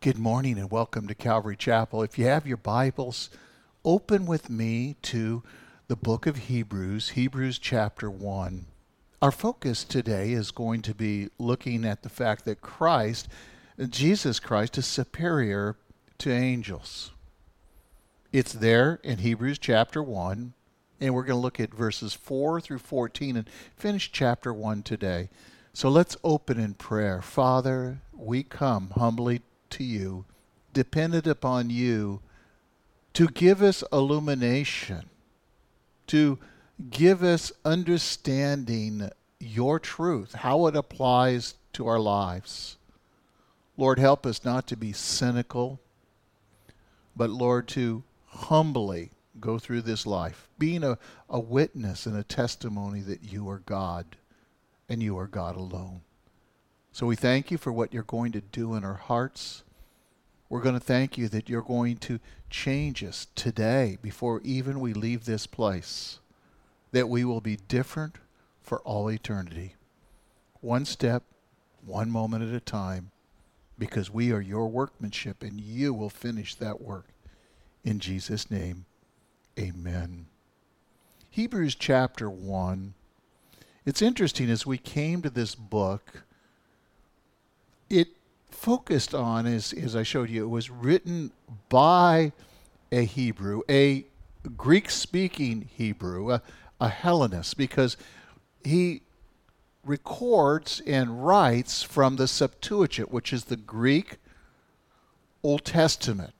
Good morning and welcome to Calvary Chapel. If you have your Bibles, open with me to the book of Hebrews, Hebrews chapter 1. Our focus today is going to be looking at the fact that Christ, Jesus Christ, is superior to angels. It's there in Hebrews chapter 1, and we're going to look at verses 4 through 14 and finish chapter 1 today. So let's open in prayer. Father, we come humbly to you, dependent upon you to give us illumination, to give us understanding your truth, how it applies to our lives. Lord, help us not to be cynical, but Lord, to humbly go through this life, being a, a witness and a testimony that you are God and you are God alone. So we thank you for what you're going to do in our hearts. We're going to thank you that you're going to change us today before even we leave this place, that we will be different for all eternity. One step, one moment at a time, because we are your workmanship and you will finish that work. In Jesus' name, amen. Hebrews chapter 1. It's interesting as we came to this book it focused on, as, as I showed you, it was written by a Hebrew, a Greek speaking Hebrew, a, a Hellenist, because he records and writes from the Septuagint, which is the Greek Old Testament.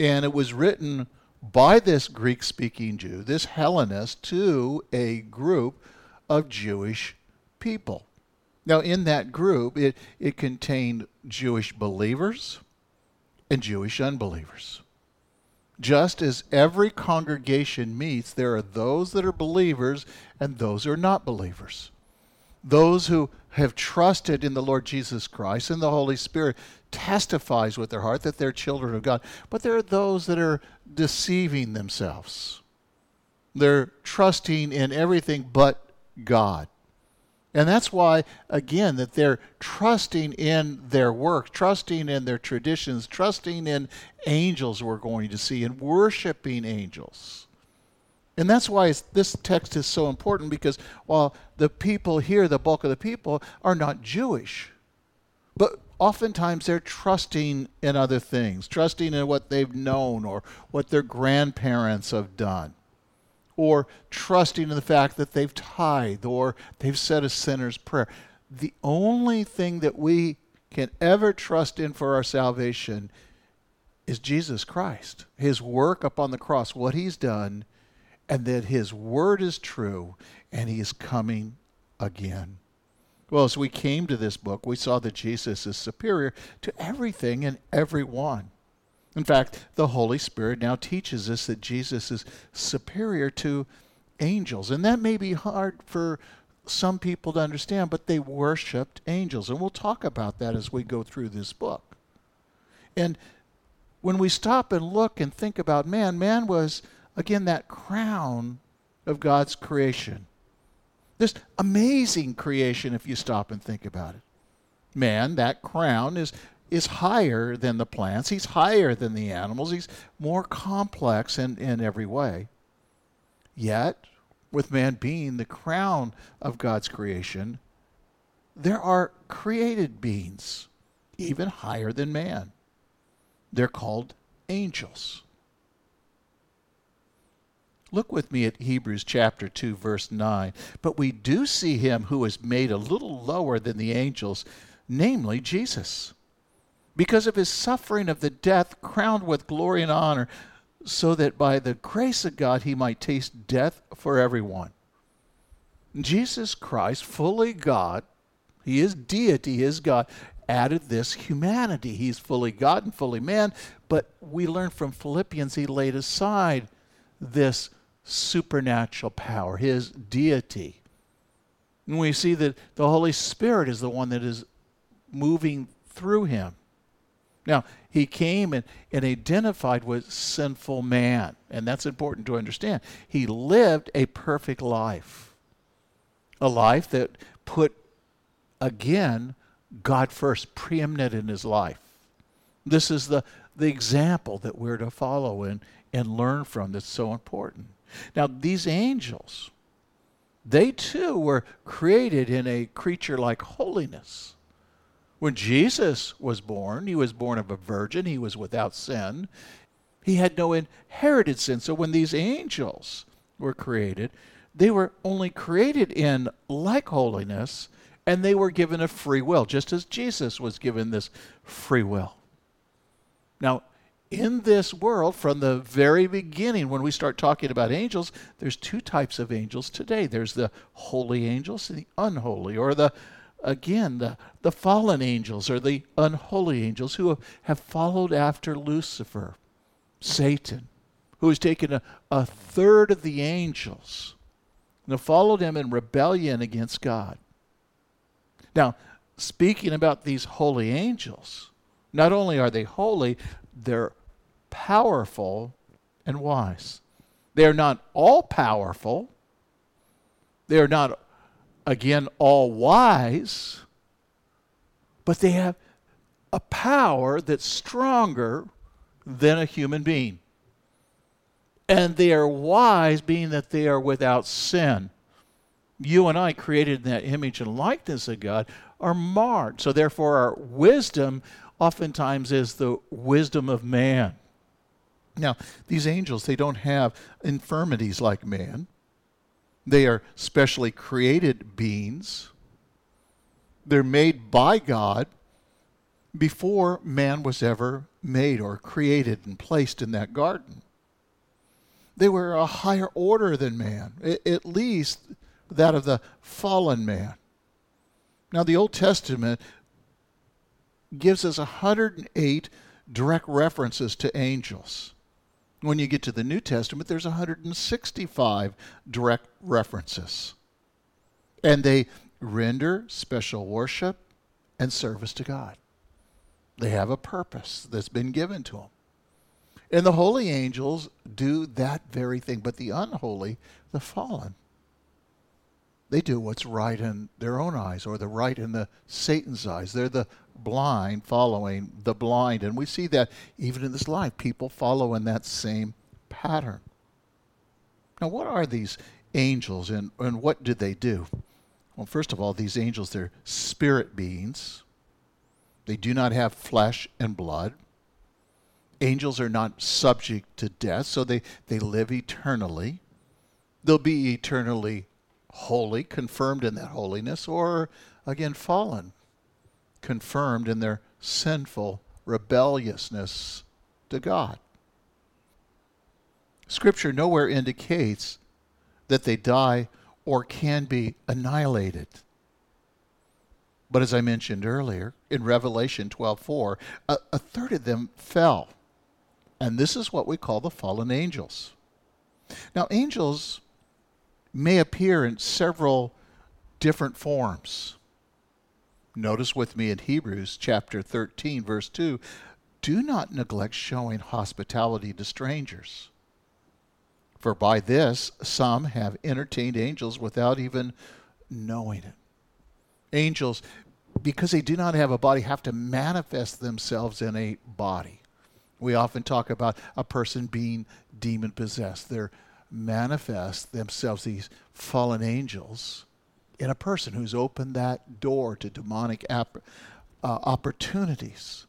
And it was written by this Greek speaking Jew, this Hellenist, to a group of Jewish people. Now, in that group, it, it contained Jewish believers and Jewish unbelievers. Just as every congregation meets, there are those that are believers and those who are not believers. Those who have trusted in the Lord Jesus Christ and the Holy Spirit testifies with their heart that they're children of God. But there are those that are deceiving themselves. They're trusting in everything but God. And that's why, again, that they're trusting in their work, trusting in their traditions, trusting in angels we're going to see, and worshiping angels. And that's why this text is so important because while the people here, the bulk of the people, are not Jewish, but oftentimes they're trusting in other things, trusting in what they've known or what their grandparents have done or trusting in the fact that they've tithed or they've said a sinner's prayer. The only thing that we can ever trust in for our salvation is Jesus Christ, his work upon the cross, what he's done, and that his word is true and he is coming again. Well, as we came to this book, we saw that Jesus is superior to everything and everyone. In fact, the Holy Spirit now teaches us that Jesus is superior to angels. And that may be hard for some people to understand, but they worshiped angels. And we'll talk about that as we go through this book. And when we stop and look and think about man, man was, again, that crown of God's creation. This amazing creation, if you stop and think about it. Man, that crown, is is higher than the plants. He's higher than the animals. He's more complex in, in every way. Yet, with man being the crown of God's creation, there are created beings even higher than man. They're called angels. Look with me at Hebrews chapter 2, verse 9. But we do see him who is made a little lower than the angels, namely Jesus because of his suffering of the death, crowned with glory and honor, so that by the grace of God he might taste death for everyone. Jesus Christ, fully God, he is deity, he is God, added this humanity. He's fully God and fully man, but we learn from Philippians he laid aside this supernatural power, his deity. And we see that the Holy Spirit is the one that is moving through him. Now, he came and, and identified with sinful man, and that's important to understand. He lived a perfect life, a life that put, again, God first, preeminent in his life. This is the, the example that we're to follow and, and learn from that's so important. Now, these angels, they too were created in a creature like holiness. When Jesus was born, he was born of a virgin, he was without sin, he had no inherited sin. So when these angels were created, they were only created in like holiness, and they were given a free will, just as Jesus was given this free will. Now, in this world, from the very beginning, when we start talking about angels, there's two types of angels today. There's the holy angels and the unholy, or the again the, the fallen angels or the unholy angels who have followed after Lucifer, Satan, who has taken a, a third of the angels and have followed him in rebellion against God. Now, speaking about these holy angels, not only are they holy, they're powerful and wise. They are not all powerful. They are not, again, all wise, but they have a power that's stronger than a human being. And they are wise, being that they are without sin. You and I, created in that image and likeness of God, are marred. So, therefore, our wisdom oftentimes is the wisdom of man. Now, these angels, they don't have infirmities like man. They are specially created beings. They're made by God before man was ever made or created and placed in that garden. They were a higher order than man, at least that of the fallen man. Now, the Old Testament gives us 108 direct references to angels. When you get to the New Testament, there's 165 direct references. And they render special worship and service to God. They have a purpose that's been given to them. And the holy angels do that very thing, but the unholy, the fallen, they do what's right in their own eyes or the right in the Satan's eyes. They're the blind following the blind. And we see that even in this life, people follow in that same pattern. Now, what are these angels and, and what did they do? Well, first of all, these angels, they're spirit beings. They do not have flesh and blood. Angels are not subject to death, so they, they live eternally. They'll be eternally holy, confirmed in that holiness, or again, fallen, confirmed in their sinful rebelliousness to God. Scripture nowhere indicates that they die or can be annihilated. But as I mentioned earlier, in Revelation 12:4, a, a third of them fell. And this is what we call the fallen angels. Now, angels may appear in several different forms. Notice with me in Hebrews chapter 13, verse 2 do not neglect showing hospitality to strangers. For by this some have entertained angels without even knowing it. Angels, because they do not have a body, have to manifest themselves in a body. We often talk about a person being demon possessed. They're manifest themselves, these fallen angels, in a person who's opened that door to demonic ap- uh, opportunities.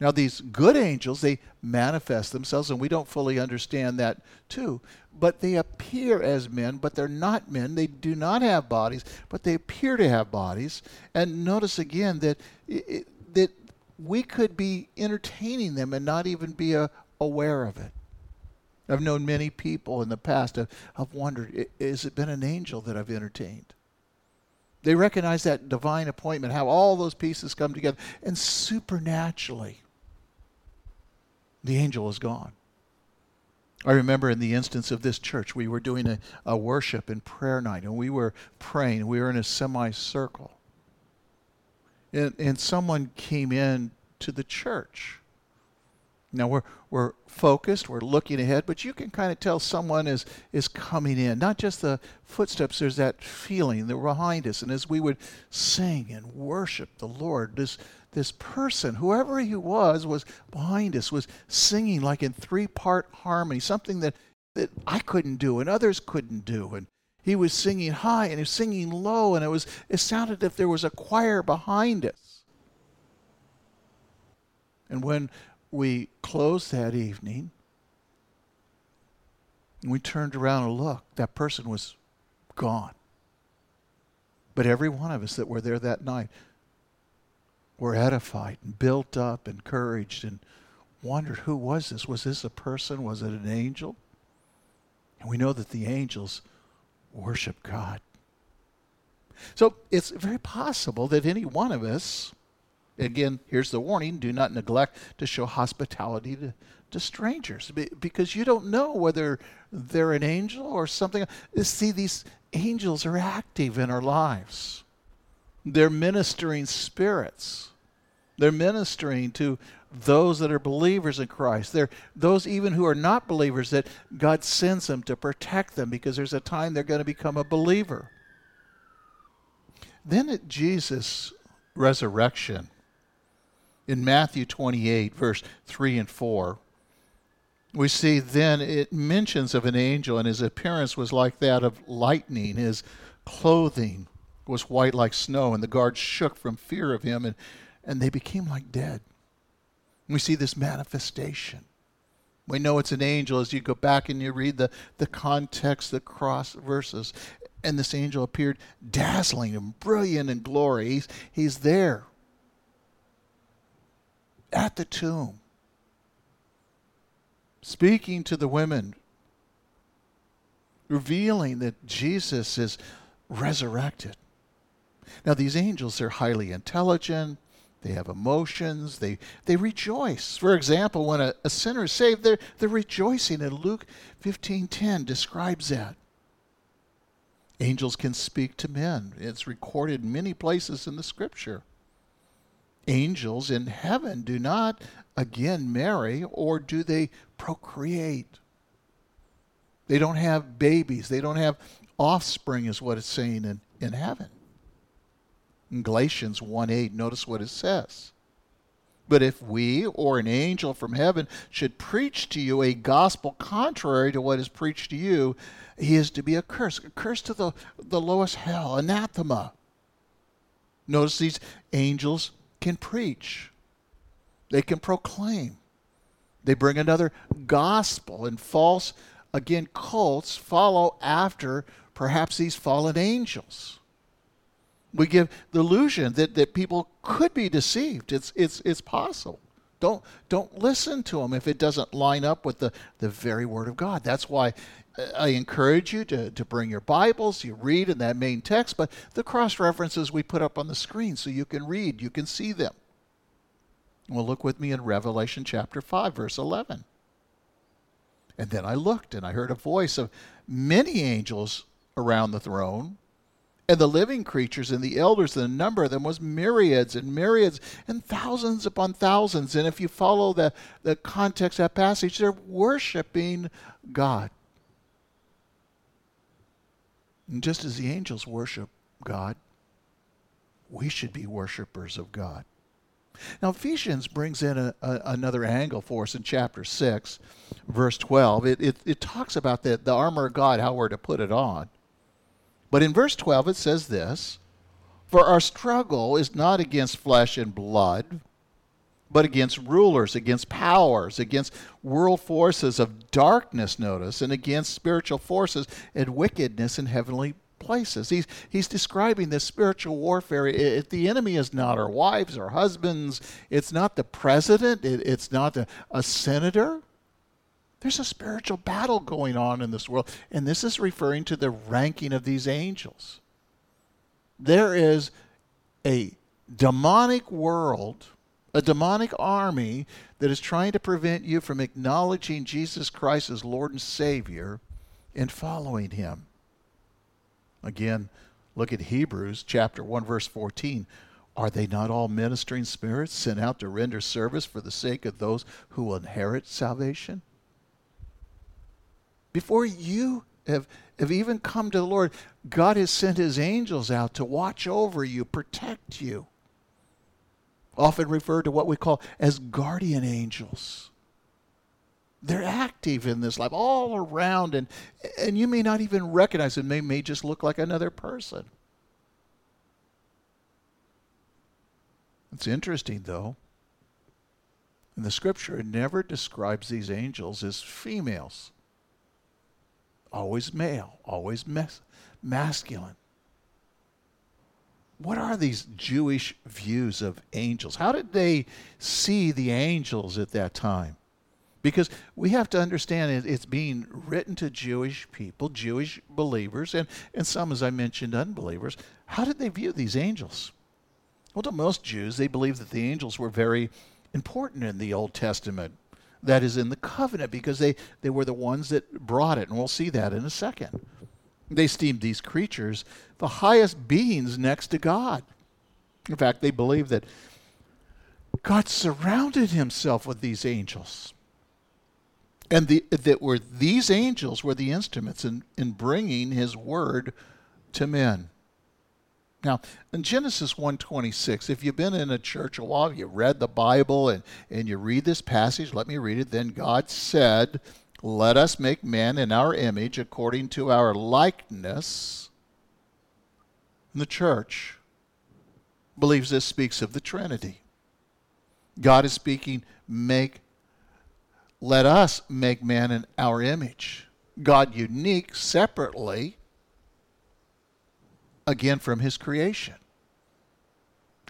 Now, these good angels, they manifest themselves, and we don't fully understand that too. But they appear as men, but they're not men. They do not have bodies, but they appear to have bodies. And notice again that it, that we could be entertaining them and not even be uh, aware of it. I've known many people in the past have, have wondered, has it been an angel that I've entertained? They recognize that divine appointment, how all those pieces come together, and supernaturally, the angel is gone. I remember in the instance of this church, we were doing a, a worship and prayer night, and we were praying. We were in a semicircle. And, and someone came in to the church now we're we're focused, we're looking ahead, but you can kind of tell someone is is coming in. Not just the footsteps, there's that feeling they're behind us. And as we would sing and worship the Lord, this this person, whoever he was, was behind us, was singing like in three part harmony, something that, that I couldn't do and others couldn't do. And he was singing high and he was singing low, and it was it sounded as if there was a choir behind us. And when we closed that evening, and we turned around and looked, that person was gone. But every one of us that were there that night were edified and built up, encouraged, and wondered who was this? Was this a person? Was it an angel? And we know that the angels worship God. So it's very possible that any one of us, again, here's the warning do not neglect to show hospitality to, to strangers because you don't know whether they're an angel or something. See, these angels are active in our lives, they're ministering spirits. They're ministering to those that are believers in Christ. They're those even who are not believers that God sends them to protect them because there's a time they're going to become a believer. Then at Jesus' resurrection, in Matthew 28, verse 3 and 4, we see then it mentions of an angel, and his appearance was like that of lightning. His clothing was white like snow, and the guards shook from fear of him, and, and they became like dead. We see this manifestation. We know it's an angel as you go back and you read the, the context, the cross verses. And this angel appeared dazzling and brilliant in glory. He's, he's there at the tomb, speaking to the women, revealing that Jesus is resurrected. Now, these angels, they're highly intelligent, they have emotions. They, they rejoice. For example, when a, a sinner is saved, they're, they're rejoicing. And Luke 15.10 describes that. Angels can speak to men. It's recorded many places in the scripture. Angels in heaven do not again marry or do they procreate. They don't have babies. They don't have offspring, is what it's saying in, in heaven. In Galatians 1 8, notice what it says. But if we or an angel from heaven should preach to you a gospel contrary to what is preached to you, he is to be accursed, accursed to the, the lowest hell, anathema. Notice these angels can preach, they can proclaim, they bring another gospel, and false, again, cults follow after perhaps these fallen angels. We give the illusion that, that people could be deceived. It's, it's, it's possible. Don't, don't listen to them if it doesn't line up with the, the very Word of God. That's why I encourage you to, to bring your Bibles, you read in that main text, but the cross references we put up on the screen so you can read, you can see them. Well, look with me in Revelation chapter 5, verse 11. And then I looked and I heard a voice of many angels around the throne and the living creatures and the elders, and the number of them was myriads and myriads and thousands upon thousands. And if you follow the, the context of that passage, they're worshiping God. And just as the angels worship God, we should be worshipers of God. Now, Ephesians brings in a, a, another angle for us in chapter 6, verse 12. It, it, it talks about the, the armor of God, how we're to put it on. But in verse 12 it says this For our struggle is not against flesh and blood, but against rulers, against powers, against world forces of darkness, notice, and against spiritual forces and wickedness in heavenly places. He's, he's describing this spiritual warfare. It, the enemy is not our wives or husbands, it's not the president, it, it's not a, a senator. There's a spiritual battle going on in this world, and this is referring to the ranking of these angels. There is a demonic world, a demonic army that is trying to prevent you from acknowledging Jesus Christ as Lord and Savior and following him. Again, look at Hebrews chapter 1 verse 14. Are they not all ministering spirits sent out to render service for the sake of those who will inherit salvation? Before you have, have even come to the Lord, God has sent his angels out to watch over you, protect you. Often referred to what we call as guardian angels. They're active in this life all around, and, and you may not even recognize them. They may just look like another person. It's interesting, though. In the scripture, it never describes these angels as females. Always male, always masculine. What are these Jewish views of angels? How did they see the angels at that time? Because we have to understand it's being written to Jewish people, Jewish believers, and, and some, as I mentioned, unbelievers. How did they view these angels? Well, to most Jews, they believed that the angels were very important in the Old Testament. That is in the covenant because they, they were the ones that brought it, and we'll see that in a second. They esteemed these creatures the highest beings next to God. In fact, they believed that God surrounded himself with these angels. And the, that were these angels were the instruments in, in bringing his word to men. Now, in Genesis 1:26, if you've been in a church a while, you read the Bible and, and you read this passage, let me read it. Then God said, Let us make man in our image according to our likeness. And the church believes this speaks of the Trinity. God is speaking, make let us make man in our image. God unique separately again from his creation.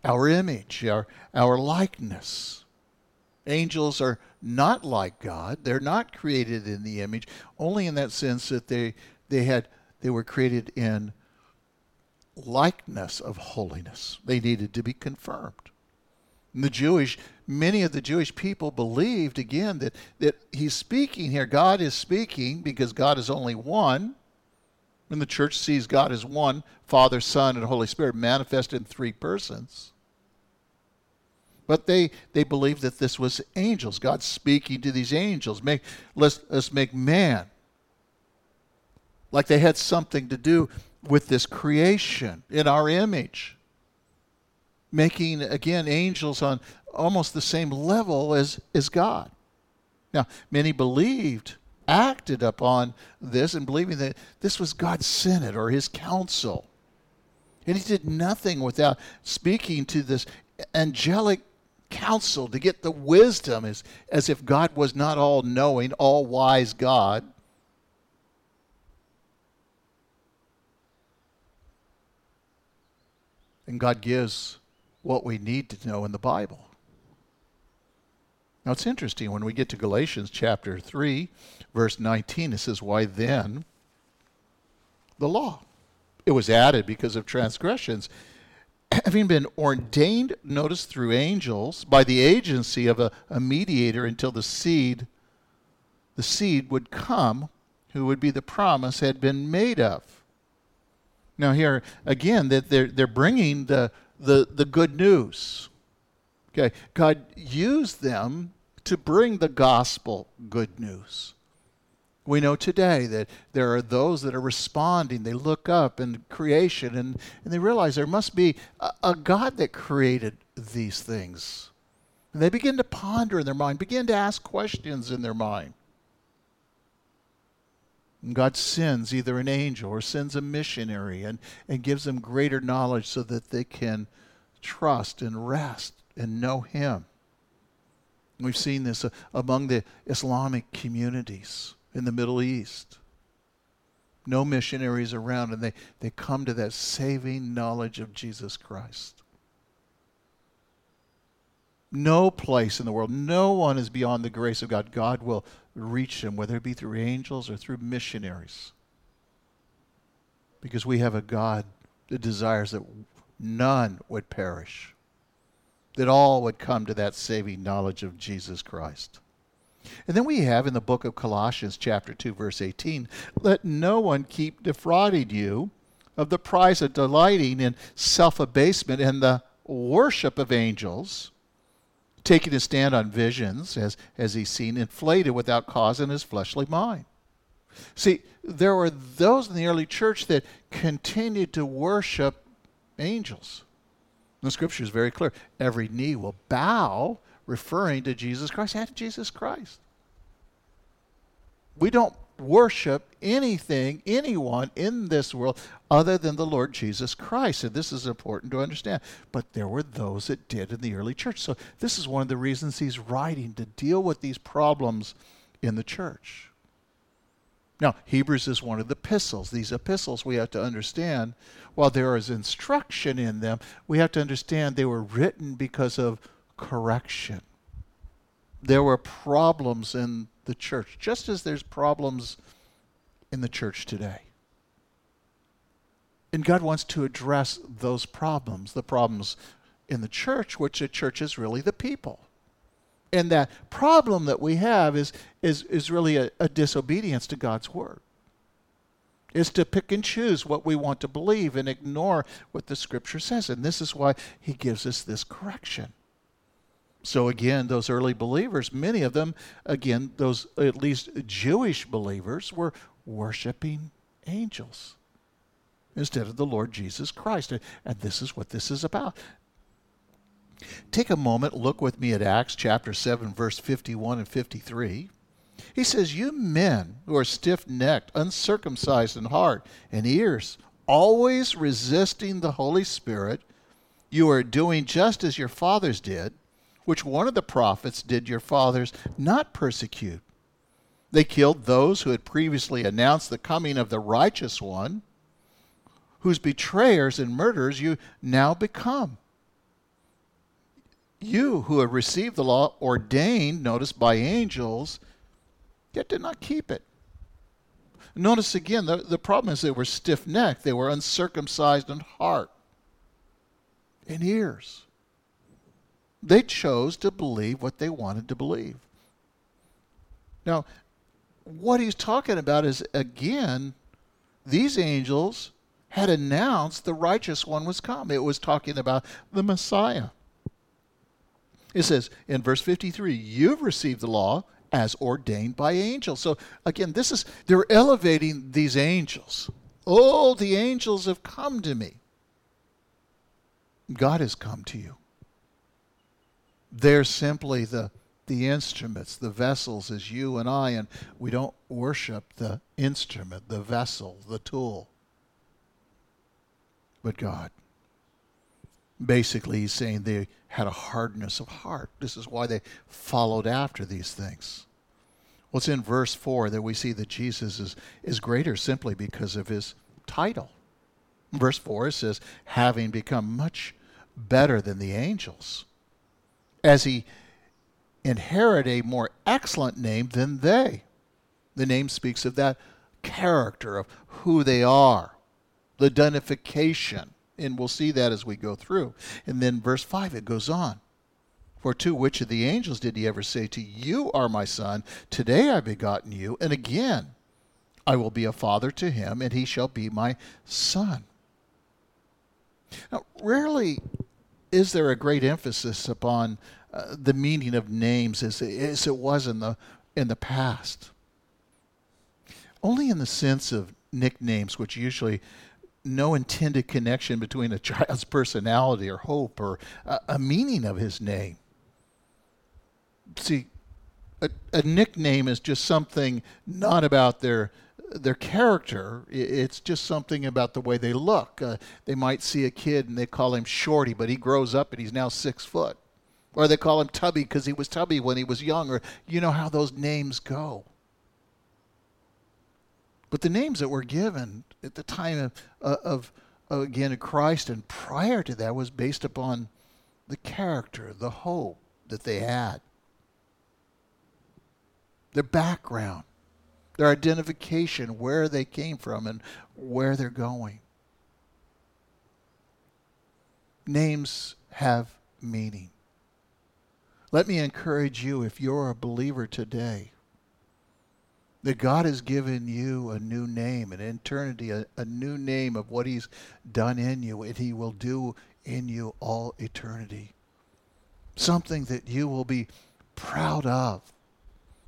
Our image, our, our likeness. Angels are not like God. They're not created in the image, only in that sense that they, they, had, they were created in likeness of holiness. They needed to be confirmed. And the Jewish, many of the Jewish people believed again that, that he's speaking here. God is speaking because God is only one when the church sees God as one, Father, Son, and Holy Spirit manifested in three persons. But they, they believed that this was angels, God speaking to these angels. Make, let's, let's make man. Like they had something to do with this creation in our image. Making, again, angels on almost the same level as, as God. Now, many believed acted upon this and believing that this was God's Senate or his council. And he did nothing without speaking to this angelic council to get the wisdom as, as if God was not all knowing, all wise God. And God gives what we need to know in the Bible. Now it's interesting when we get to Galatians chapter 3, verse 19, it says, Why then the law? It was added because of transgressions. Having been ordained, notice, through angels by the agency of a, a mediator until the seed, the seed would come, who would be the promise had been made of. Now here again, that they're, they're bringing the, the, the good news. Okay, God used them to bring the gospel good news. We know today that there are those that are responding. They look up in creation and, and they realize there must be a, a God that created these things. And they begin to ponder in their mind, begin to ask questions in their mind. And God sends either an angel or sends a missionary and, and gives them greater knowledge so that they can trust and rest and know Him. We've seen this uh, among the Islamic communities in the Middle East. No missionaries around, and they, they come to that saving knowledge of Jesus Christ. No place in the world, no one is beyond the grace of God. God will reach them, whether it be through angels or through missionaries. Because we have a God that desires that none would perish that all would come to that saving knowledge of Jesus Christ. And then we have in the book of Colossians, chapter 2, verse 18, let no one keep defrauding you of the prize of delighting in self abasement and the worship of angels, taking a stand on visions, as, as he's seen, inflated without cause in his fleshly mind. See, there were those in the early church that continued to worship angels. The scripture is very clear. Every knee will bow, referring to Jesus Christ and Jesus Christ. We don't worship anything, anyone in this world other than the Lord Jesus Christ. And this is important to understand. But there were those that did in the early church. So this is one of the reasons he's writing to deal with these problems in the church. Now, Hebrews is one of the epistles. These epistles we have to understand, while there is instruction in them, we have to understand they were written because of correction. There were problems in the church, just as there's problems in the church today. And God wants to address those problems, the problems in the church, which the church is really the people. And that problem that we have is, is, is really a, a disobedience to God's word. Is to pick and choose what we want to believe and ignore what the scripture says. And this is why he gives us this correction. So again, those early believers, many of them, again, those at least Jewish believers, were worshiping angels instead of the Lord Jesus Christ. And this is what this is about. Take a moment, look with me at Acts chapter 7, verse 51 and 53. He says, You men who are stiff necked, uncircumcised in heart and ears, always resisting the Holy Spirit, you are doing just as your fathers did which one of the prophets did your fathers not persecute? They killed those who had previously announced the coming of the righteous one, whose betrayers and murderers you now become. You who have received the law ordained, notice, by angels, yet did not keep it. Notice again, the, the problem is they were stiff necked, they were uncircumcised in heart and ears. They chose to believe what they wanted to believe. Now, what he's talking about is again, these angels had announced the righteous one was come. It was talking about the Messiah. It says in verse 53, you've received the law as ordained by angels. So again, this is they're elevating these angels. Oh, the angels have come to me. God has come to you. They're simply the the instruments, the vessels as you and I, and we don't worship the instrument, the vessel, the tool, but God. Basically, he's saying they had a hardness of heart. This is why they followed after these things. Well, it's in verse 4 that we see that Jesus is, is greater simply because of his title. Verse 4 says, having become much better than the angels as he inherit a more excellent name than they. The name speaks of that character, of who they are, the identification. And we'll see that as we go through. And then verse 5, it goes on. For to which of the angels did he ever say to you are my son, today I begotten you, and again I will be a father to him, and he shall be my son. Now, rarely is there a great emphasis upon uh, the meaning of names as, as it was in the in the past? Only in the sense of nicknames, which usually no intended connection between a child's personality or hope or a, a meaning of his name. See, a, a, nickname is just something not about their their character. It's just something about the way they look. Uh, they might see a kid and they call him Shorty, but he grows up and he's now six foot. Or they call him Tubby because he was Tubby when he was young. Or you know how those names go. But the names that were given at the time of, uh, of, again, Christ and prior to that was based upon the character, the hope that they had, their background their identification, where they came from, and where they're going. Names have meaning. Let me encourage you, if you're a believer today, that God has given you a new name, an eternity, a, a new name of what He's done in you, and He will do in you all eternity. Something that you will be proud of.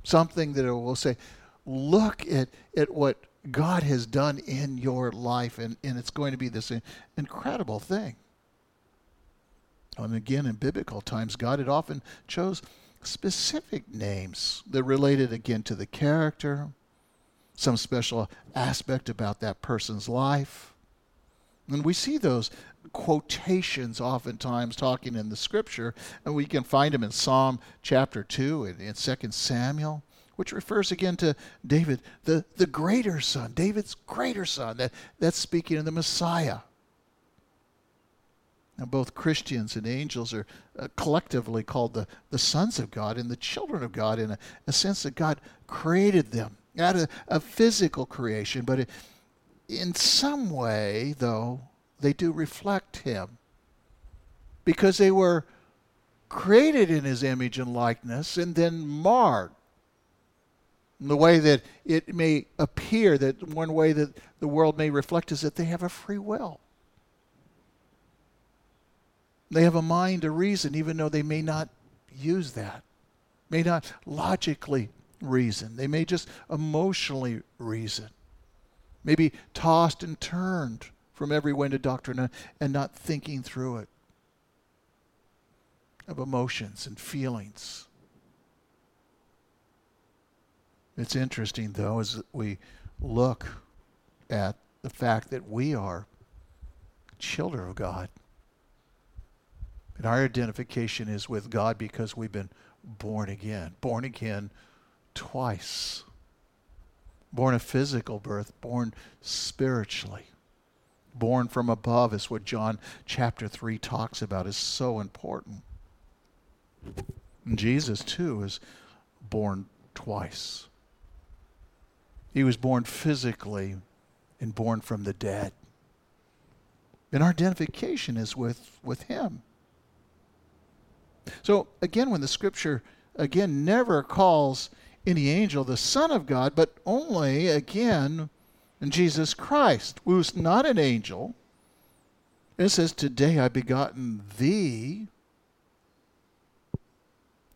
Something that will say, look at, at what God has done in your life, and, and it's going to be this incredible thing. And again, in biblical times, God had often chose specific names that related again to the character, some special aspect about that person's life. And we see those quotations oftentimes talking in the scripture, and we can find them in Psalm chapter 2 and in 2 Samuel, which refers again to David, the, the greater son, David's greater son. That, that's speaking of the Messiah. Now, both Christians and angels are uh, collectively called the, the sons of God and the children of God in a, a sense that God created them, not a, a physical creation, but it, in some way, though, they do reflect Him because they were created in His image and likeness and then marred. The way that it may appear that one way that the world may reflect is that they have a free will. They have a mind, a reason, even though they may not use that, may not logically reason. They may just emotionally reason, maybe tossed and turned from every wind of doctrine and not thinking through it, of emotions and feelings. It's interesting, though, as we look at the fact that we are children of God. And our identification is with God because we've been born again. Born again twice. Born a physical birth, born spiritually. Born from above is what John chapter 3 talks about, is so important. And Jesus, too, is born twice. He was born physically and born from the dead. And our identification is with, with Him. So again, when the scripture again never calls any angel the Son of God, but only again in Jesus Christ, who's not an angel. It says, Today I begotten thee,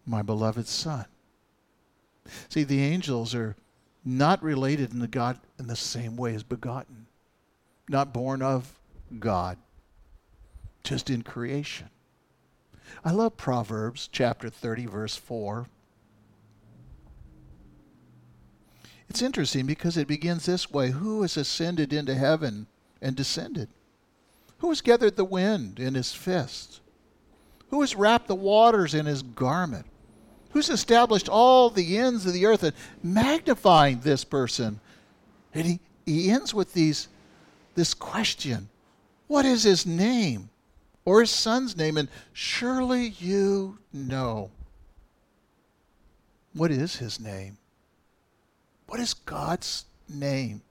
my beloved Son. See, the angels are not related in the God in the same way as begotten, not born of God, just in creation. I love Proverbs chapter 30, verse 4. It's interesting because it begins this way Who has ascended into heaven and descended? Who has gathered the wind in his fist? Who has wrapped the waters in his garment? Who's established all the ends of the earth and magnifying this person? And he, he ends with these this question What is his name? or his son's name, and surely you know. What is his name? What is God's name?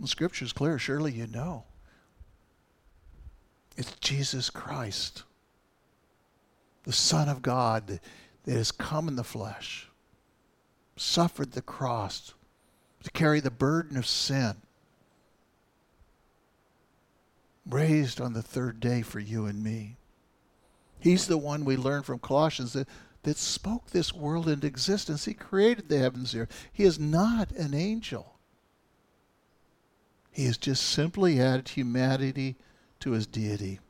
The scripture is clear. Surely you know. It's Jesus Christ, the Son of God that, has come in the flesh, suffered the cross to carry the burden of sin, raised on the third day for you and me. He's the one we learn from Colossians that, that spoke this world into existence. He created the heavens here. He is not an angel. He has just simply added humanity to his deity.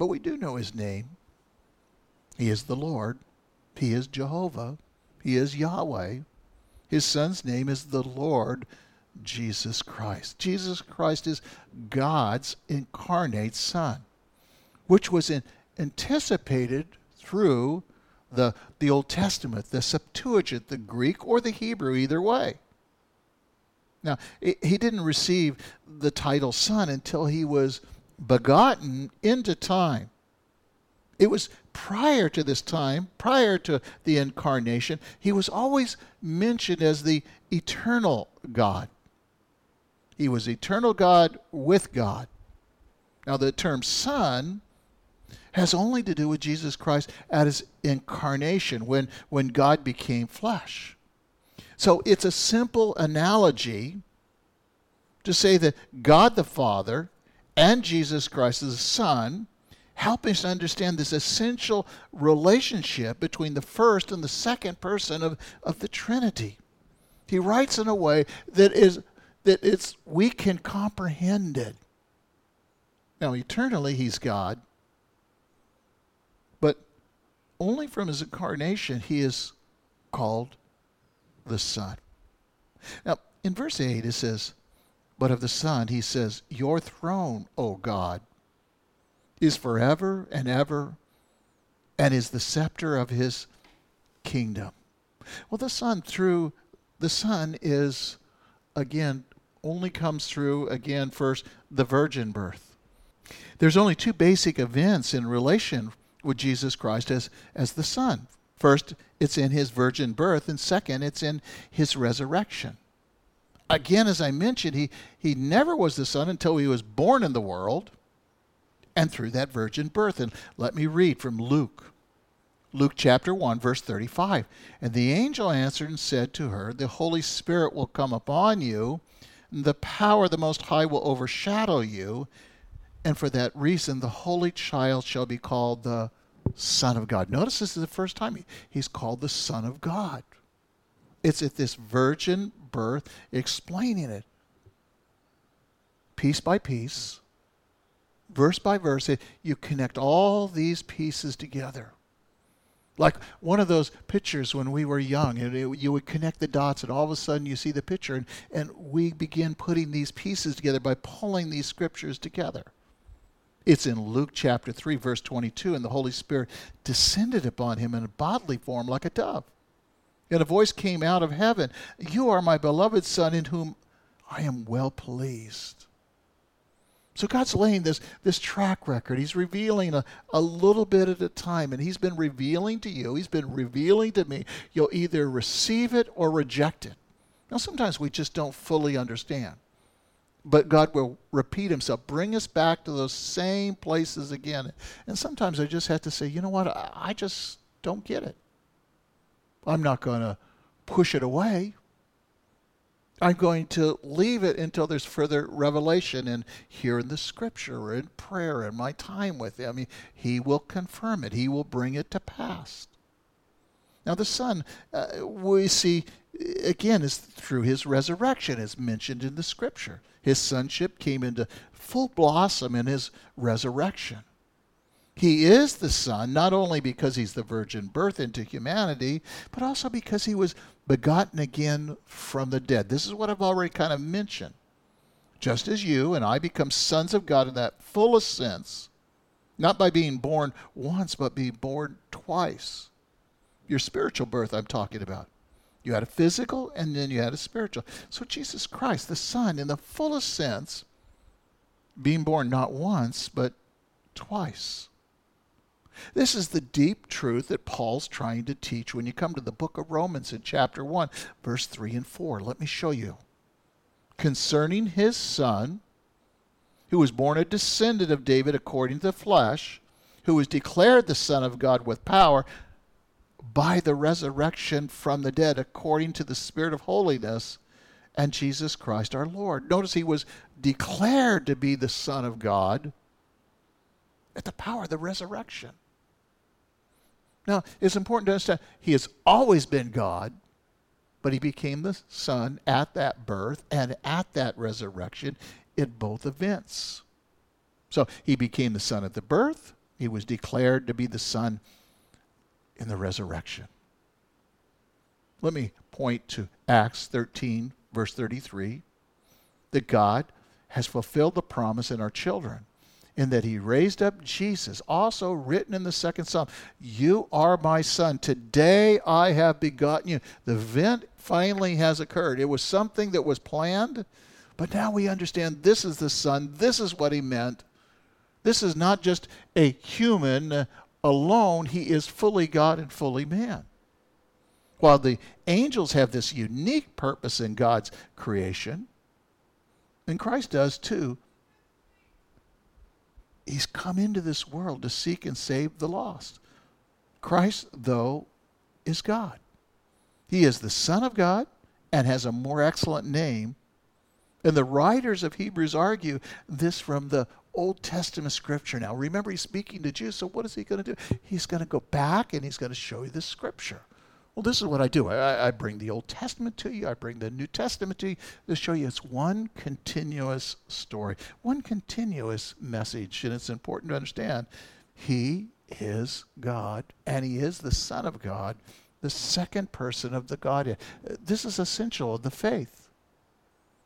But we do know his name. He is the Lord. He is Jehovah. He is Yahweh. His son's name is the Lord Jesus Christ. Jesus Christ is God's incarnate Son, which was in, anticipated through the, the Old Testament, the Septuagint, the Greek, or the Hebrew, either way. Now, he didn't receive the title Son until he was begotten into time. It was prior to this time, prior to the incarnation, he was always mentioned as the eternal God. He was eternal God with God. Now, the term Son has only to do with Jesus Christ at his incarnation, when, when God became flesh. So it's a simple analogy to say that God the Father and Jesus Christ as the Son help us understand this essential relationship between the first and the second person of, of the Trinity. He writes in a way that is that it's we can comprehend it. Now, eternally, he's God, but only from his incarnation he is called the Son. Now, in verse 8, it says, But of the Son, he says, Your throne, O God, is forever and ever, and is the scepter of his kingdom. Well, the Son, through the Son, is, again, only comes through, again, first, the virgin birth. There's only two basic events in relation with Jesus Christ as, as the Son. First, it's in his virgin birth, and second, it's in his resurrection. Again, as I mentioned, he, he never was the Son until he was born in the world and through that virgin birth. And let me read from Luke. Luke chapter 1, verse 35. And the angel answered and said to her, The Holy Spirit will come upon you, and the power of the Most High will overshadow you. And for that reason, the Holy Child shall be called the Son of God. Notice this is the first time he's called the Son of God. It's at this virgin birth explaining it piece by piece, verse by verse. You connect all these pieces together. Like one of those pictures when we were young, and it, you would connect the dots, and all of a sudden you see the picture, and, and we begin putting these pieces together by pulling these scriptures together. It's in Luke chapter 3, verse 22, and the Holy Spirit descended upon him in a bodily form like a dove. And a voice came out of heaven You are my beloved Son, in whom I am well pleased. So God's laying this, this track record. He's revealing a, a little bit at a time, and He's been revealing to you, He's been revealing to me. You'll either receive it or reject it. Now, sometimes we just don't fully understand. But God will repeat Himself, bring us back to those same places again. And sometimes I just have to say, you know what? I, I just don't get it. I'm not going to push it away. I'm going to leave it until there's further revelation and here in the scripture or in prayer and my time with him. I mean, he will confirm it. He will bring it to pass. Now the Son, uh, we see again is through his resurrection as mentioned in the scripture. His sonship came into full blossom in his resurrection. He is the Son, not only because he's the virgin birth into humanity, but also because he was begotten again from the dead. This is what I've already kind of mentioned. Just as you and I become sons of God in that fullest sense, not by being born once, but being born twice. Your spiritual birth, I'm talking about. You had a physical and then you had a spiritual. So Jesus Christ, the Son, in the fullest sense, being born not once, but twice. This is the deep truth that Paul's trying to teach when you come to the book of Romans in chapter 1, verse 3 and 4. Let me show you. Concerning his son, who was born a descendant of David according to the flesh, who was declared the Son of God with power by the resurrection from the dead according to the Spirit of holiness and Jesus Christ our Lord. Notice he was declared to be the Son of God at the power of the resurrection. Now, it's important to understand he has always been God, but he became the Son at that birth and at that resurrection in both events. So he became the Son at the birth, he was declared to be the Son in the resurrection. Let me point to Acts 13, verse 33, that God has fulfilled the promise in our children in that he raised up Jesus, also written in the second psalm, You are my son. Today I have begotten you. The event finally has occurred. It was something that was planned, but now we understand this is the son. This is what he meant. This is not just a human alone, he is fully God and fully man. While the angels have this unique purpose in God's creation, and Christ does too, He's come into this world to seek and save the lost. Christ, though, is God. He is the Son of God and has a more excellent name. And the writers of Hebrews argue this from the Old Testament scripture. Now, remember, he's speaking to Jews, so what is he going to do? He's going to go back and he's going to show you the scripture. Well, this is what I do. I, I, bring the Old Testament to you, I bring the New Testament to you to show you it's one continuous story, one continuous message. And it's important to understand He is God, and He is the Son of God, the second person of the Godhead. This is essential of the faith.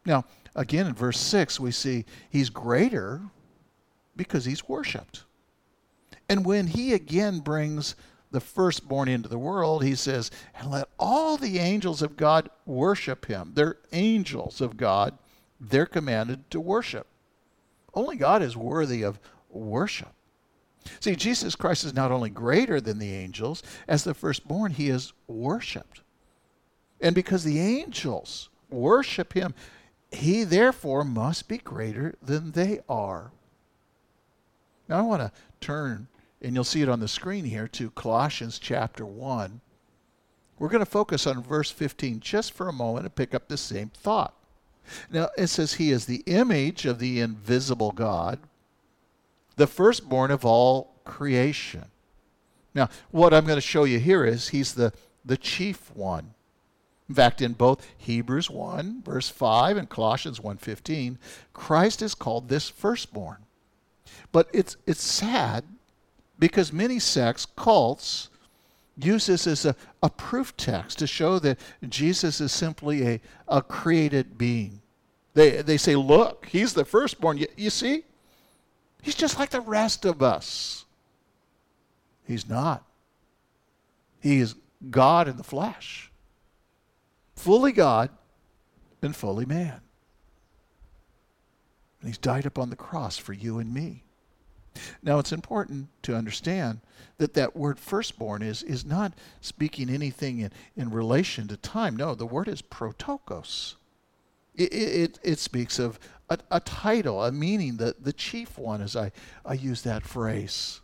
Now, again, in verse 6, we see He's greater because He's worshiped. And when He again brings the firstborn into the world, he says, and let all the angels of God worship him. They're angels of God. They're commanded to worship. Only God is worthy of worship. See, Jesus Christ is not only greater than the angels, as the firstborn, he is worshiped. And because the angels worship him, he therefore must be greater than they are. Now, I want to turn and you'll see it on the screen here, to Colossians chapter 1. We're going to focus on verse 15 just for a moment and pick up the same thought. Now, it says, He is the image of the invisible God, the firstborn of all creation. Now, what I'm going to show you here is He's the, the chief one. In fact, in both Hebrews 1, verse 5, and Colossians 1.15, Christ is called this firstborn. But it's, it's sad because many sects, cults, use this as a, a proof text to show that Jesus is simply a, a created being. They, they say, look, he's the firstborn. You, you see? He's just like the rest of us. He's not. He is God in the flesh, fully God and fully man. And he's died upon the cross for you and me. Now, it's important to understand that that word firstborn is, is not speaking anything in, in relation to time. No, the word is prototokos. It, it, it speaks of a, a title, a meaning, the, the chief one, as I, I use that phrase.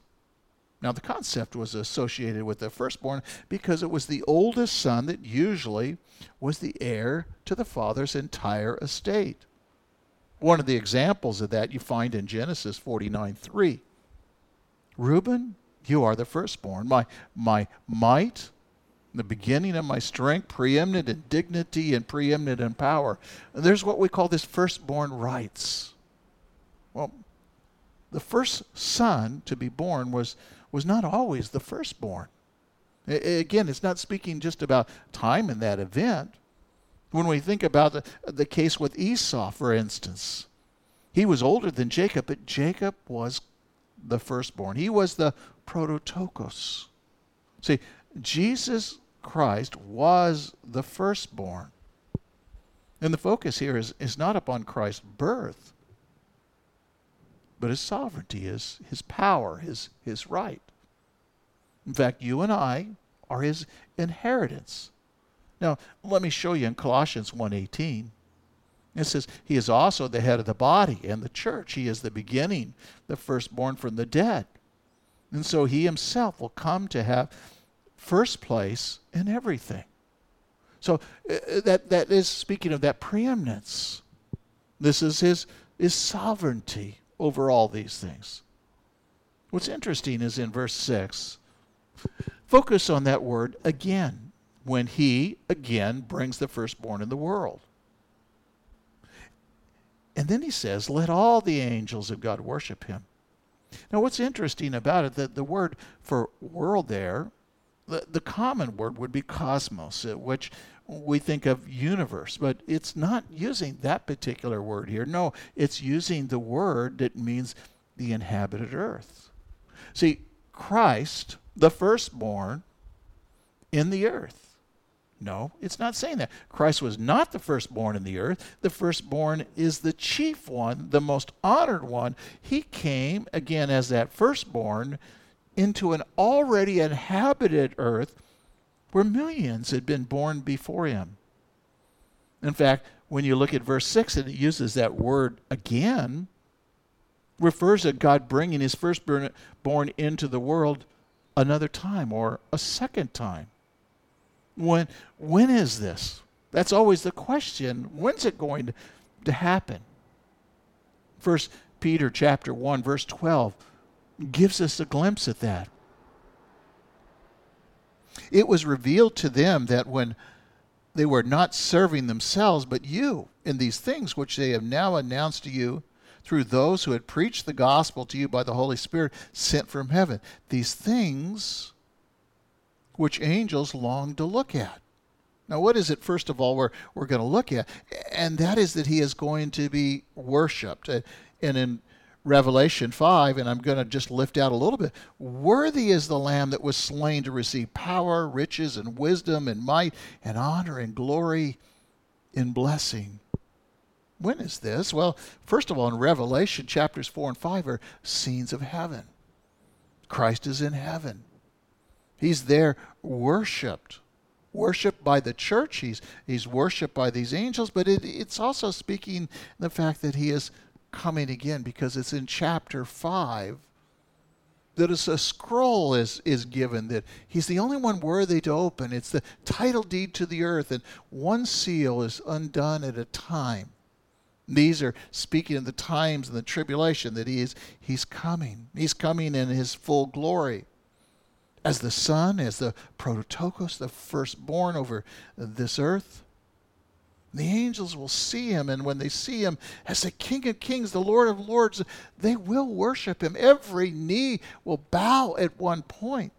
Now, the concept was associated with the firstborn because it was the oldest son that usually was the heir to the father's entire estate. One of the examples of that you find in Genesis 49 3. Reuben, you are the firstborn, my, my might, the beginning of my strength, preeminent in dignity and preeminent in power. And there's what we call this firstborn rights. Well, the first son to be born was, was not always the firstborn. I, again, it's not speaking just about time in that event. When we think about the, the case with Esau, for instance, he was older than Jacob, but Jacob was the firstborn. He was the prototokos. See, Jesus Christ was the firstborn. And the focus here is, is not upon Christ's birth, but his sovereignty, his, his power, his, his right. In fact, you and I are his inheritance. Now, let me show you in Colossians 1:18. It says, He is also the head of the body and the church. He is the beginning, the firstborn from the dead. And so He Himself will come to have first place in everything. So uh, that, that is speaking of that preeminence. This is His, his sovereignty over all these things. What's interesting is in verse 6, focus on that word again when he again brings the firstborn in the world. And then he says, Let all the angels of God worship him. Now, what's interesting about it, that the word for world there, the, the common word would be cosmos, uh, which we think of universe, but it's not using that particular word here. No, it's using the word that means the inhabited earth. See, Christ, the firstborn in the earth, no, it's not saying that. Christ was not the firstborn in the earth. The firstborn is the chief one, the most honored one. He came, again, as that firstborn into an already inhabited earth where millions had been born before him. In fact, when you look at verse 6 and it uses that word again, refers to God bringing his firstborn born into the world another time or a second time. When, when is this? That's always the question. When's it going to to happen? First Peter chapter 1 verse 12 gives us a glimpse at that. it was revealed to them that when they were not serving themselves, but you in these things which they have now announced to you through those who had preached the gospel to you by the Holy Spirit sent from heaven. These things which angels long to look at. Now, what is it, first of all, we're, we're going to look at? And that is that he is going to be worshiped. Uh, and in Revelation 5, and I'm going to just lift out a little bit. Worthy is the Lamb that was slain to receive power, riches, and wisdom, and might, and honor, and glory, and blessing. When is this? Well, first of all, in Revelation chapters 4 and 5 are scenes of heaven. Christ is in heaven. He's there worshiped. Worshiped by the church. He's, he's worshiped by these angels, but it, it's also speaking the fact that he is coming again because it's in chapter 5 that a scroll is, is given that he's the only one worthy to open. It's the title deed to the earth, and one seal is undone at a time. These are speaking of the times and the tribulation that he is he's coming. He's coming in his full glory. As the Son, as the prototokos, the firstborn over this earth. The angels will see him, and when they see him as the King of Kings, the Lord of Lords, they will worship him. Every knee will bow at one point.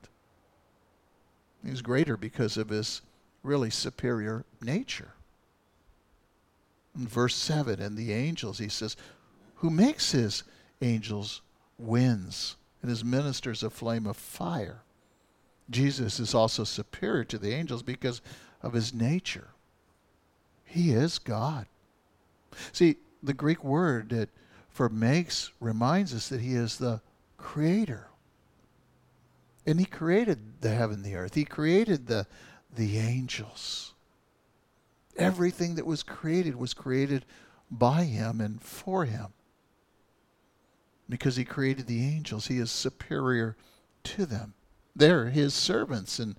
He's greater because of his really superior nature. In verse 7, and the angels, he says, Who makes his angels winds and his ministers a flame of fire? Jesus is also superior to the angels because of his nature. He is God. See, the Greek word that for makes reminds us that he is the creator. And he created the heaven the earth. He created the, the angels. Everything that was created was created by him and for him. Because he created the angels, he is superior to them. They're his servants, and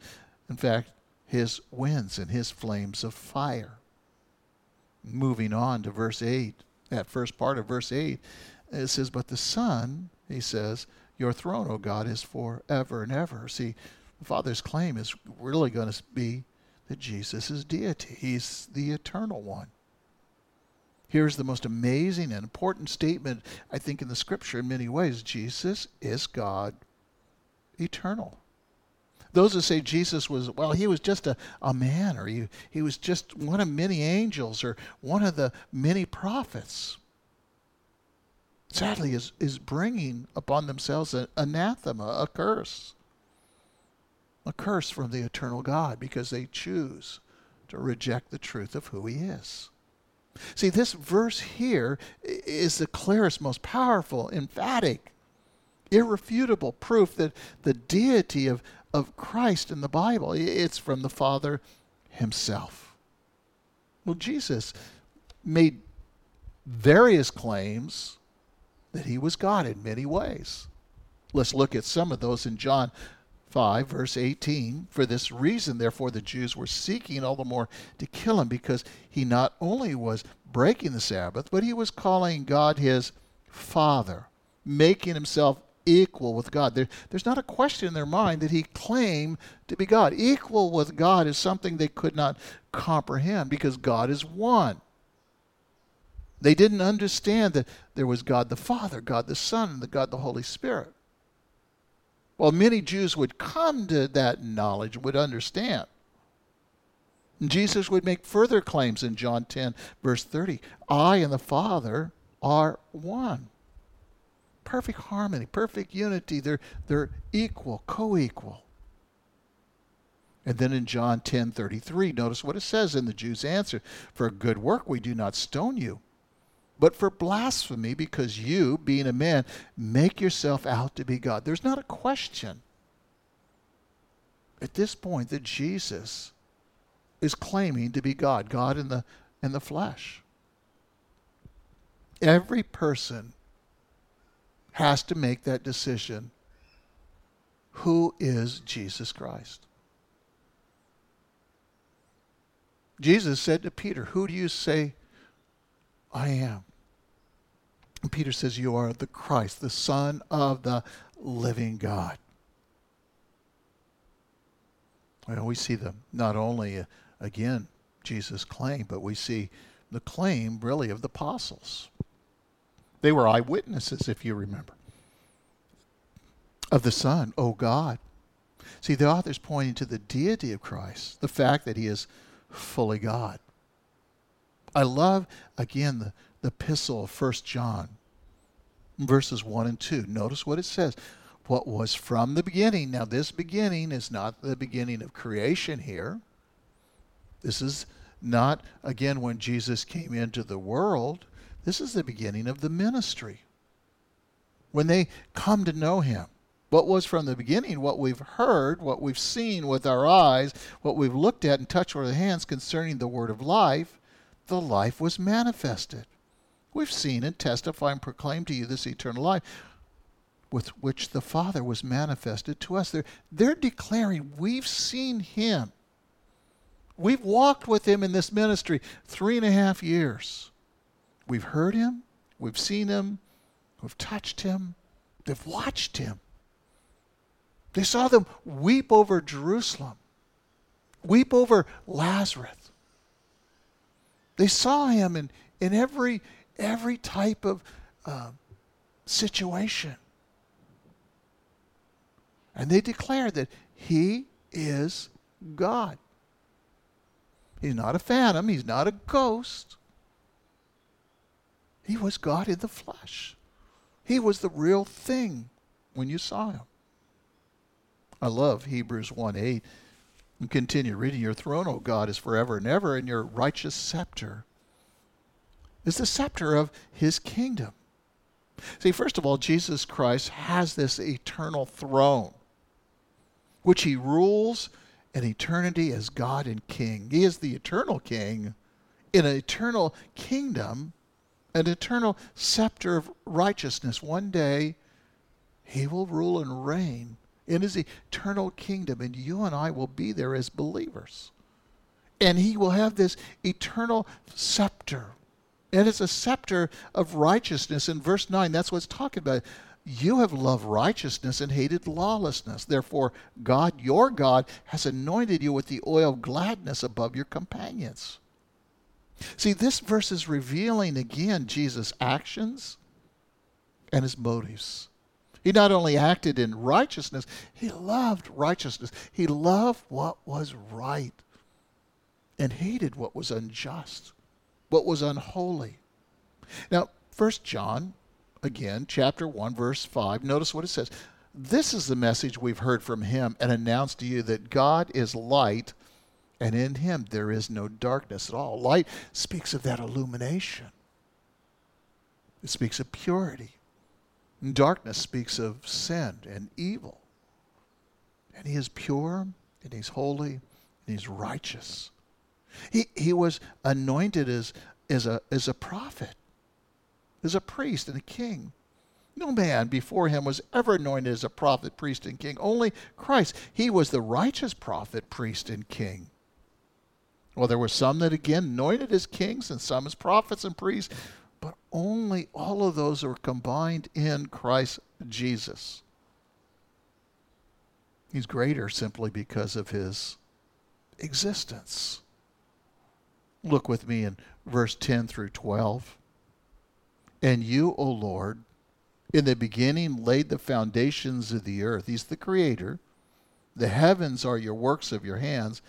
in fact, his winds and his flames of fire moving on to verse 8, that first part of verse 8, it says, But the Son, he says, Your throne, O God, is forever and ever. See, the Father's claim is really going to be that Jesus is deity, He's the eternal one. Here's the most amazing and important statement, I think, in the scripture in many ways Jesus is God eternal. Those who say Jesus was, well, he was just a, a man, or he, he was just one of many angels, or one of the many prophets, sadly is, is bringing upon themselves an anathema, a curse. A curse from the eternal God because they choose to reject the truth of who he is. See, this verse here is the clearest, most powerful, emphatic, irrefutable proof that the deity of, of Christ in the Bible. It's from the Father himself. Well, Jesus made various claims that he was God in many ways. Let's look at some of those in John 5, verse 18. For this reason, therefore, the Jews were seeking all the more to kill him because he not only was breaking the Sabbath, but he was calling God his Father, making himself equal with God. There, there's not a question in their mind that he claimed to be God. Equal with God is something they could not comprehend because God is one. They didn't understand that there was God the Father, God the Son, and the God the Holy Spirit. Well, many Jews would come to that knowledge, would understand. And Jesus would make further claims in John 10, verse 30 I and the Father are one perfect harmony, perfect unity. They're, they're equal, co equal. And then in John 10 33, notice what it says in the Jews' answer For good work we do not stone you, but for blasphemy, because you, being a man, make yourself out to be God. There's not a question at this point that Jesus is claiming to be God, God in the, in the flesh. Every person has to make that decision. Who is Jesus Christ? Jesus said to Peter, Who do you say I am? And Peter says, You are the Christ, the Son of the living God. Well, we see the not only uh, again Jesus' claim, but we see the claim really of the apostles. They were eyewitnesses, if you remember, of the Son, O God. See, the author's pointing to the deity of Christ, the fact that he is fully God. I love, again, the, the epistle of 1 John, verses 1 and 2. Notice what it says. What was from the beginning. Now, this beginning is not the beginning of creation here. This is not, again, when Jesus came into the world. This is the beginning of the ministry. When they come to know him, what was from the beginning, what we've heard, what we've seen with our eyes, what we've looked at and touched with our hands concerning the word of life, the life was manifested. We've seen and testified and proclaimed to you this eternal life with which the Father was manifested to us. They're, they're declaring, We've seen him. We've walked with him in this ministry three and a half years. We've heard him, we've seen him, we've touched him, they've watched him. They saw them weep over Jerusalem, weep over Lazarus. They saw him in, in every, every type of uh, situation. And they declared that he is God. He's not a phantom, he's not a ghost. He was God in the flesh. He was the real thing when you saw him. I love Hebrews 1 8. And continue reading. Your throne, O God, is forever and ever, and your righteous scepter is the scepter of his kingdom. See, first of all, Jesus Christ has this eternal throne, which he rules in eternity as God and King. He is the eternal King in an eternal kingdom, an eternal scepter of righteousness. One day, he will rule and reign in his eternal kingdom, and you and I will be there as believers. And he will have this eternal scepter. And it's a scepter of righteousness. In verse 9, that's what it's talking about. You have loved righteousness and hated lawlessness. Therefore, God, your God, has anointed you with the oil of gladness above your companions. See, this verse is revealing again Jesus' actions and his motives. He not only acted in righteousness, he loved righteousness. He loved what was right and hated what was unjust, what was unholy. Now, First John again, chapter 1, verse 5. Notice what it says. This is the message we've heard from him and announced to you that God is light, and in him there is no darkness at all. Light speaks of that illumination, it speaks of purity. Darkness speaks of sin and evil. And he is pure, and he's holy, and he's righteous. He, he was anointed as, as, a, as a prophet as a priest and a king. No man before him was ever anointed as a prophet, priest, and king. Only Christ. He was the righteous prophet, priest, and king. Well, there were some that again anointed as kings and some as prophets and priests, but only all of those are combined in Christ Jesus. He's greater simply because of his existence. Look with me in verse 10 through 12. And you, O Lord, in the beginning laid the foundations of the earth. He's the creator. The heavens are your works of your hands,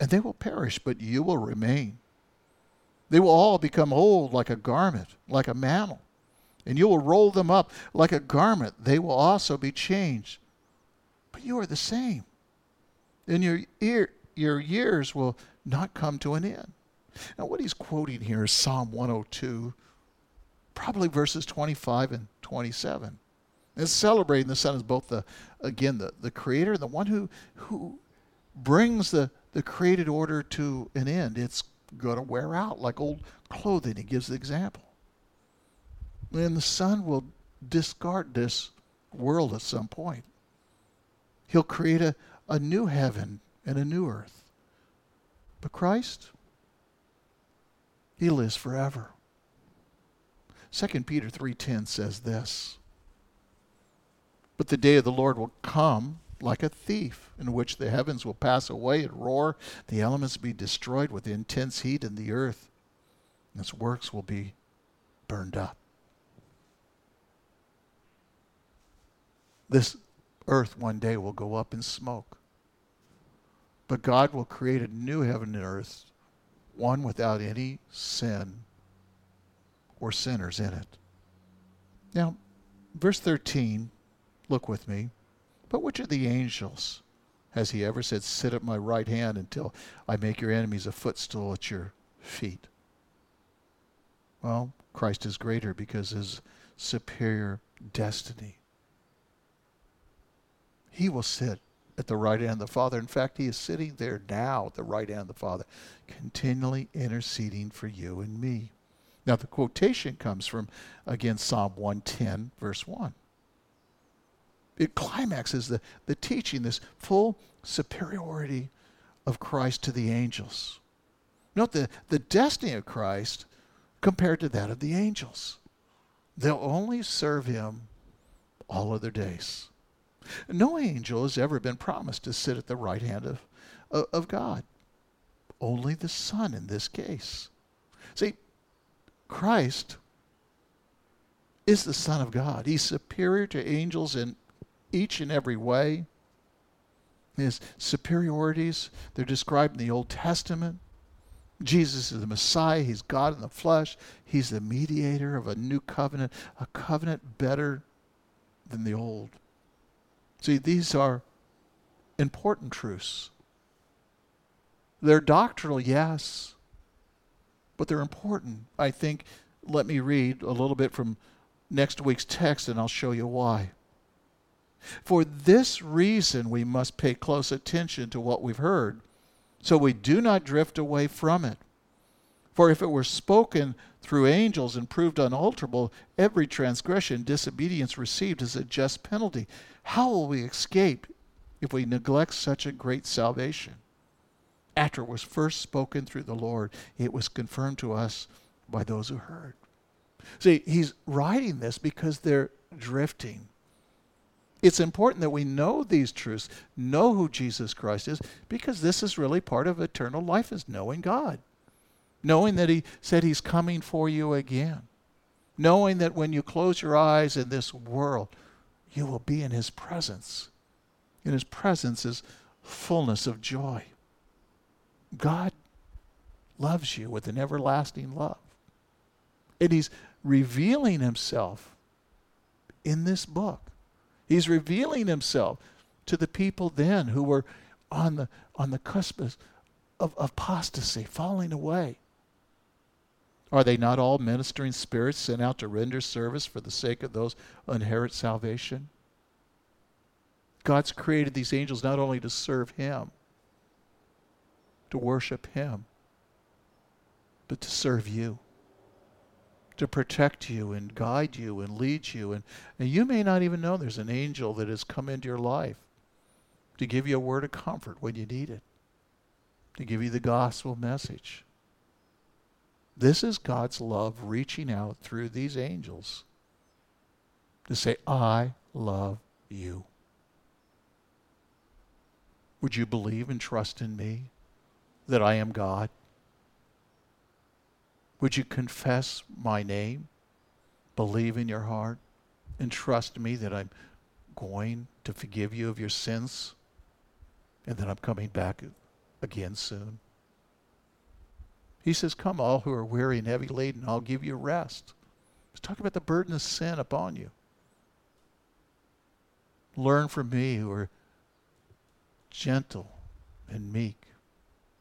and they will perish, but you will remain. They will all become old like a garment, like a mantle, and you will roll them up like a garment. They will also be changed. But you are the same, and your, ear, your years will not come to an end. Now, what he's quoting here is Psalm 102 probably verses 25 and 27. It's celebrating the Son as both the, again, the, the creator, the one who, who brings the, the created order to an end. It's going to wear out like old clothing. He gives the example. And the Son will discard this world at some point. He'll create a, a new heaven and a new earth. But Christ, He lives forever. 2 Peter 3:10 says this. But the day of the Lord will come like a thief, in which the heavens will pass away and roar, the elements be destroyed with intense heat, and the earth and its works will be burned up. This earth one day will go up in smoke. But God will create a new heaven and earth, one without any sin or sinners in it. Now, verse 13, look with me. But which of the angels has he ever said, Sit at my right hand until I make your enemies a footstool at your feet? Well, Christ is greater because his superior destiny. He will sit at the right hand of the Father. In fact, he is sitting there now at the right hand of the Father, continually interceding for you and me. Now, the quotation comes from, again, Psalm 110, verse 1 it climaxes the, the teaching, this full superiority of Christ to the angels. Note the, the destiny of Christ compared to that of the angels. They'll only serve him all other days. No angel has ever been promised to sit at the right hand of, of, God. Only the Son in this case. See, Christ is the Son of God. He's superior to angels in each and every way. His superiorities, they're described in the Old Testament. Jesus is the Messiah. He's God in the flesh. He's the mediator of a new covenant, a covenant better than the old. See, these are important truths. They're doctrinal, yes, but they're important. I think, let me read a little bit from next week's text and I'll show you why. For this reason, we must pay close attention to what we've heard, so we do not drift away from it. For if it were spoken through angels and proved unalterable, every transgression, disobedience received as a just penalty. How will we escape if we neglect such a great salvation? After it was first spoken through the Lord, it was confirmed to us by those who heard. See, he's writing this because they're drifting. It's important that we know these truths, know who Jesus Christ is, because this is really part of eternal life is knowing God. Knowing that he said he's coming for you again. Knowing that when you close your eyes in this world, you will be in his presence. In his presence is fullness of joy. God loves you with an everlasting love. And he's revealing himself in this book. He's revealing himself to the people then who were on the, on the cusp of, of apostasy, falling away. Are they not all ministering spirits sent out to render service for the sake of those who inherit salvation? God's created these angels not only to serve Him, to worship Him, but to serve you to protect you and guide you and lead you. And, and you may not even know there's an angel that has come into your life to give you a word of comfort when you need it, to give you the gospel message. This is God's love reaching out through these angels to say, I love you. Would you believe and trust in me that I am God? Would you confess my name, believe in your heart, and trust me that I'm going to forgive you of your sins and that I'm coming back again soon? He says, Come, all who are weary and heavy laden, I'll give you rest. He's talking about the burden of sin upon you. Learn from me who are gentle and meek